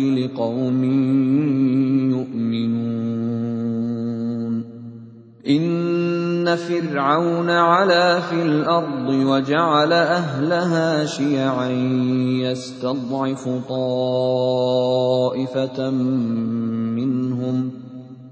لقوم يؤمنون. إن فرعون علا في الأرض وجعل أهلها شيعا يستضعف طائفة منهم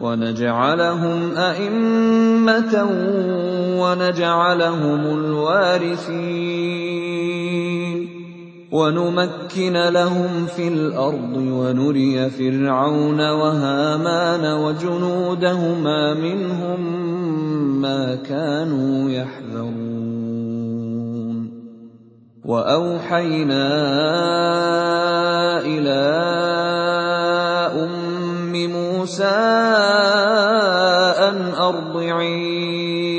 ونجعلهم أئمة ونجعلهم الوارثين. ونمكن لهم في الأرض ونري فرعون وهامان وجنودهما منهم ما كانوا يحذرون. وأوحينا إلى أم موسى أن أرضعيه.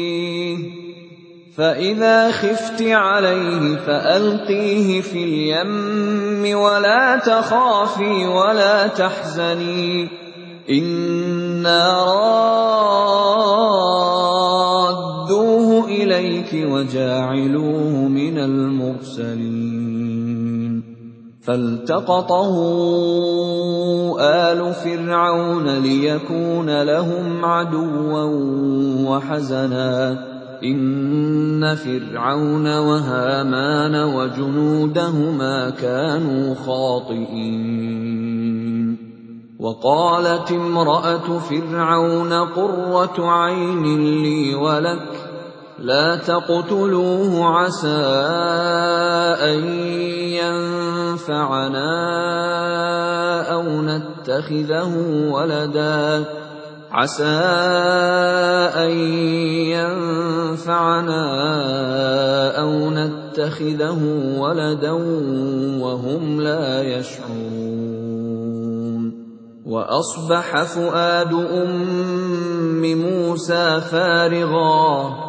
فإذا خفت عليه فألقيه في اليم ولا تخافي ولا تحزني. إنا رادوه إليك وجاعلوه من المرسلين. فالتقطه آل فرعون ليكون لهم عدوا وحزنا. إن فرعون وهامان وجنودهما كانوا خاطئين. وقالت امرأة فرعون قرة عين لي ولك لا تقتلوه عسى أن ينفعنا أو نتخذه ولدا. عسى أن ينفعنا أو نتخذه ولدا وهم لا يشعرون. وأصبح فؤاد أم موسى فارغا.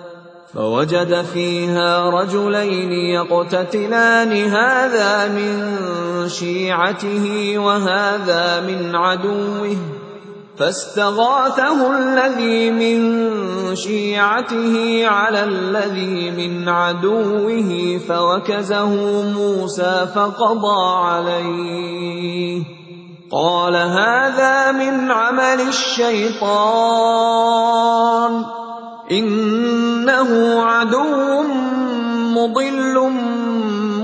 فوجد فيها رجلين يقتتلان هذا من شيعته وهذا من عدوه. فاستغاثه الذي من شيعته على الذي من عدوه فوكزه موسى فقضى عليه. قال هذا من عمل الشيطان. إنه عدو مضل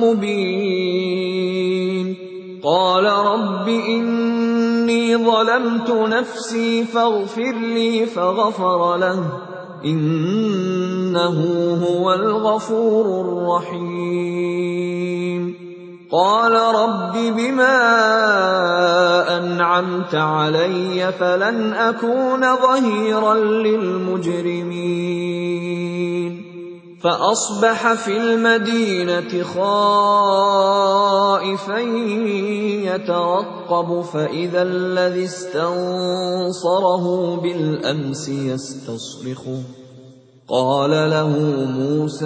مبين. قال رب إني ظلمت نفسي فاغفر لي فغفر له. إنه هو الغفور الرحيم. قال رب بما أنعمت علي فلن أكون ظهيرا للمجرمين. فأصبح في المدينة خائفا يترقب فإذا الذي استنصره بالأمس يستصرخه قال له موسى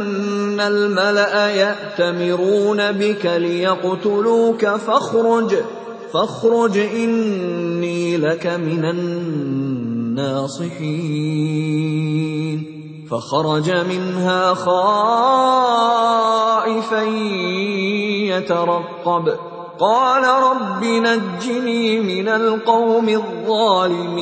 ان الملا ياتمرون بك ليقتلوك فاخرج فاخرج اني لك من الناصحين. فخرج منها خائفا يترقب. قال رب نجني من القوم الظالمين.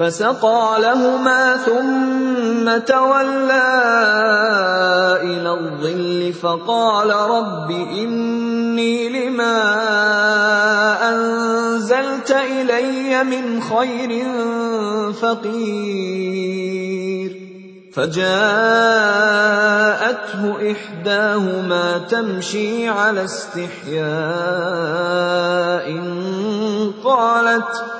فسقى لهما ثم تولى إلى الظل فقال رب إني لما أنزلت إلي من خير فقير فجاءته إحداهما تمشي على استحياء قالت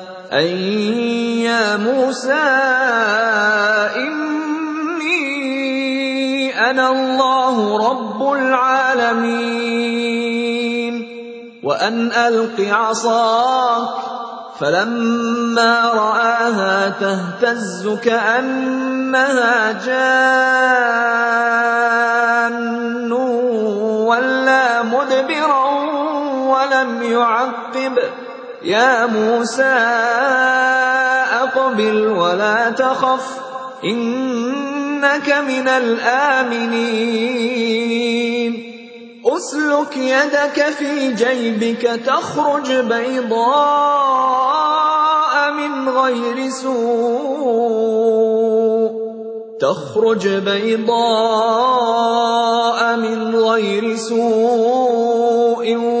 أن يا موسى إني أنا الله رب العالمين. وأن ألق عصاك فَلَمَّا رَآهَا تَهْتَزُّ كَأَنَّهَا جَانٌّ. وَلَّىٰ مُدْبِرًا وَلَمْ يُعَقِّبْ ۚ. يَا مُوسَىٰ أَقْبِلْ وَلَا تَخَفْ ۖ إِنَّكَ مِنَ الْآمِنِينَ. أسلك يدك في جيبك تخرج بيضاء من غير سوء. تخرج بيضاء من غير سوء.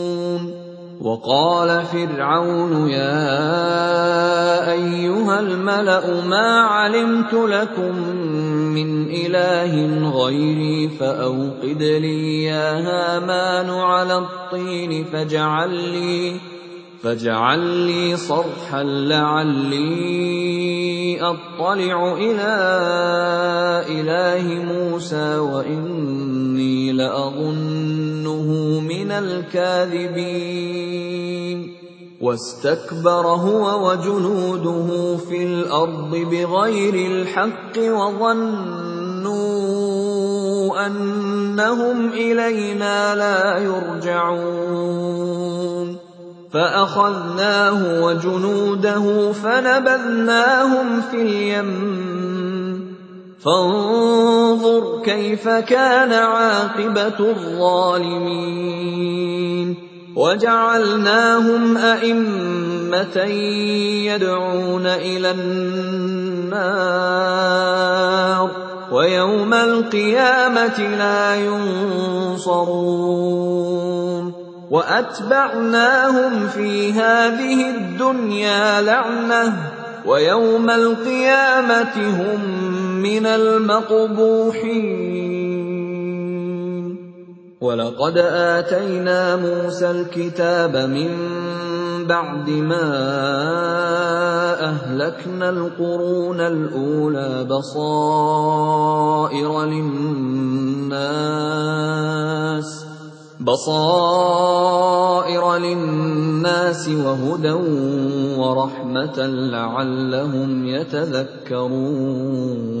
وَقَالَ فِرْعَوْنُ يَا أَيُّهَا الْمَلَأُ مَا عَلِمْتُ لَكُم مِّنْ إِلَٰهٍ غَيْرِي فَأَوْقِدْ لِي يَا هَامَانُ عَلَى الطِّينِ فَاجْعَل لِّي فاجعل لي صرحا لعلي أطلع إلى إله موسى وإني لاظنه من الكاذبين واستكبر هو وجنوده في الأرض بغير الحق وظنوا انهم الينا لا يرجعون فأخذناه وجنوده فنبذناهم في اليم فانظر كيف كان عاقبة الظالمين. وجعلناهم أئمة يدعون إلى النار ويوم القيامة لا ينصرون. وأتبعناهم في هذه الدنيا لعنة ويوم القيامة هم من المقبوحين. ولقد آتينا موسى الكتاب من بعد ما أهلكنا القرون الأولى بصائر للناس بصائر للناس وهدى ورحمة لعلهم يتذكرون.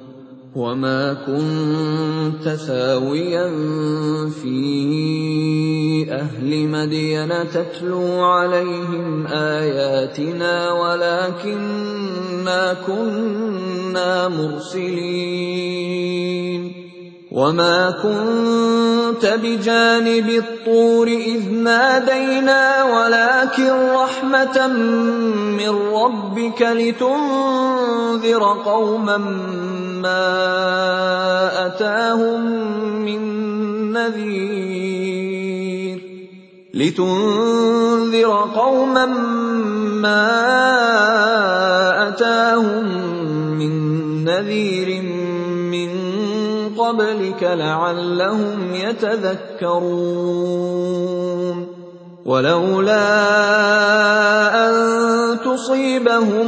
وما كنت ثاويا في أهل مدين تتلو عليهم اياتنا ولكنا كنا مرسلين وما كنت بجانب الطور اذ نادينا ولكن رحمه من ربك لتنذر قوما ما اتاهم من نذير لتنذر قوما ما اتاهم من نذير قبلك لعلهم يتذكرون ولولا ان تصيبهم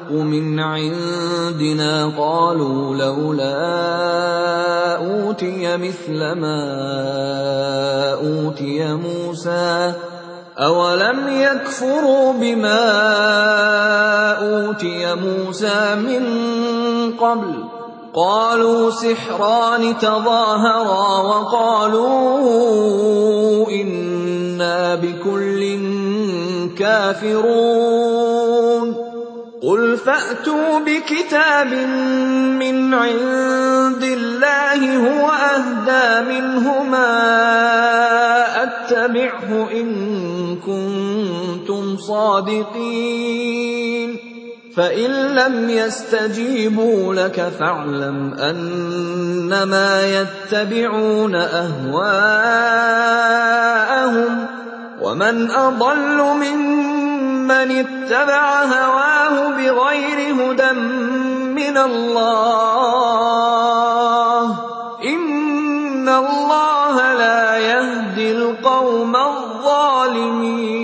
من عندنا قالوا لولا أوتي مثل ما أوتي موسى أولم يكفروا بما أوتي موسى من قبل قالوا سحران تظاهرا وقالوا إنا بكل كافرون قل فأتوا بكتاب من عند الله هو أهدى منهما أتبعه إن كنتم صادقين فان لم يستجيبوا لك فاعلم انما يتبعون اهواءهم ومن اضل ممن اتبع هواه بغير هدى من الله ان الله لا يهدي القوم الظالمين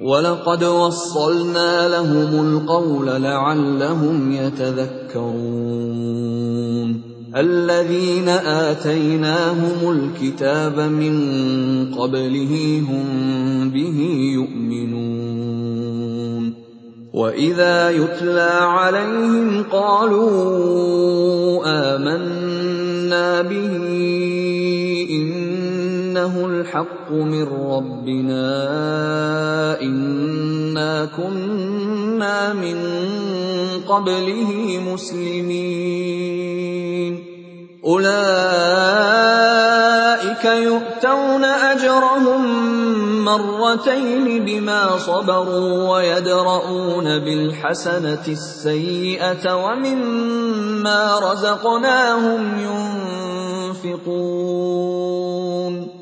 ولقد وصلنا لهم القول لعلهم يتذكرون الذين آتيناهم الكتاب من قبله هم به يؤمنون. وإذا يتلى عليهم قالوا آمنا به. إنه الحق من ربنا إنا كنا من قبله مسلمين. أولئك يؤتون أجرهم مرتين بما صبروا ويدرؤون بالحسنة السيئة ومما رزقناهم ينفقون.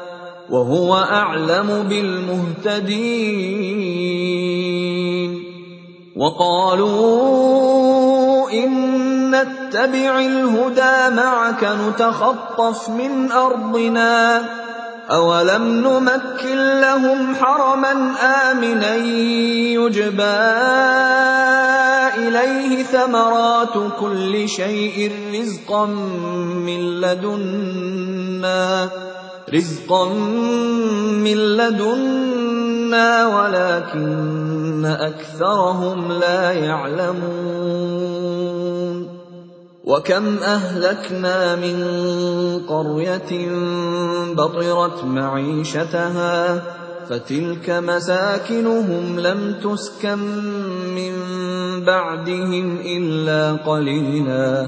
وهو أعلم بالمهتدين. وقالوا إن نتبع الهدى معك نتخطف من أرضنا. أولم نمكن لهم حرما آمنا يجبى إليه ثمرات كل شيء رزقا من لدنا. رزقا من لدنا ولكن اكثرهم لا يعلمون وكم اهلكنا من قريه بطرت معيشتها فتلك مساكنهم لم تسكن من بعدهم الا قليلا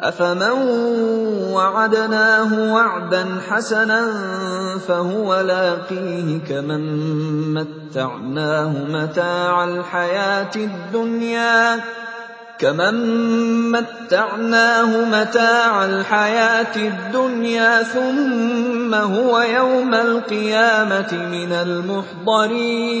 افمن وعدناه وعدا حسنا فهو لاقيه كمن متعناه متاع الحياة الدنيا كمن متعناه متاع الحياة الدنيا ثم هو يوم القيامه من المحضرين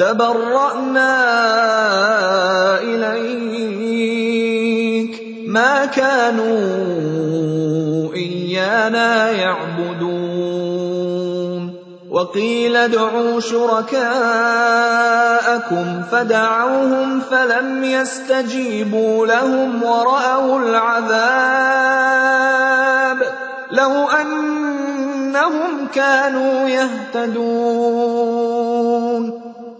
تبرأنا إليك. ما كانوا إيانا يعبدون. وقيل ادعوا شركاءكم فدعوهم فلم يستجيبوا لهم ورأوا العذاب. لو أنهم كانوا يهتدون.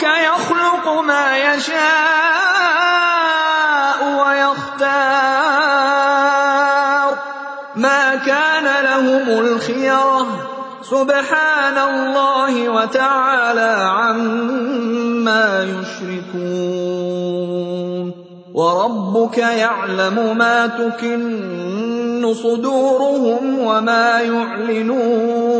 وربك يخلق ما يشاء ويختار. ما كان لهم الخيرة. سبحان الله وتعالى عما يشركون. وربك يعلم ما تكن صدورهم وما يعلنون.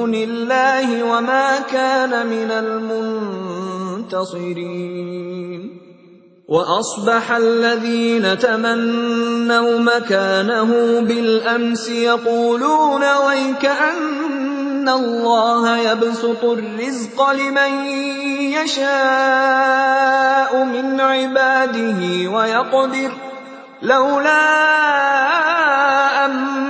دُونِ اللَّهِ وَمَا كَانَ مِنَ الْمُنتَصِرِينَ. وَأَصْبَحَ الَّذِينَ تَمَنَّوْا مَكَانَهُ بِالْأَمْسِ يَقُولُونَ وَيْكَأَنَّ اللَّهَ يَبْسُطُ الرِّزْقَ لِمَن يَشَاءُ مِنْ عِبَادِهِ وَيَقْدِرُ ۖ. لَوْلَا أَن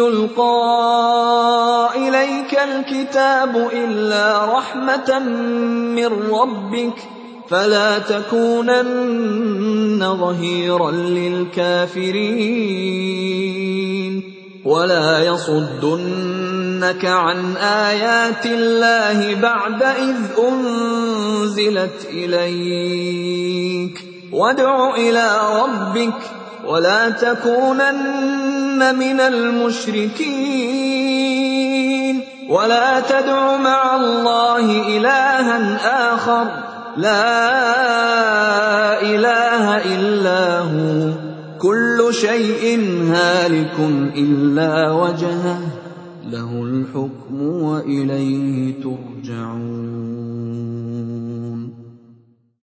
يُلْقَىٰ إِلَيْكَ الْكِتَابُ إِلَّا رَحْمَةً مِّن رَّبِّكَ فَلَا تَكُونَنَّ ظَهِيرًا لِّلْكَافِرِينَ وَلَا يَصُدُّنَّكَ عَنْ آيَاتِ اللَّهِ بَعْدَ إِذْ أُنزِلَتْ إِلَيْكَ ۖ وَادْعُ إِلَىٰ رَبِّكَ وَلَا تَكُونَنَّ مِنَ الْمُشْرِكِينَ وَلَا تَدْعُ مَعَ اللَّهِ إِلَٰهًا آخَرَ ۖ. لَا إِلَٰهَ إِلَّا هُوَ ۚ. كُلُّ شَيْءٍ هَالِكٌ إِلَّا وَجْهَهُ ۚ. لَهُ الْحُكْمُ وَإِلَيْهِ تُرْجَعُونَ.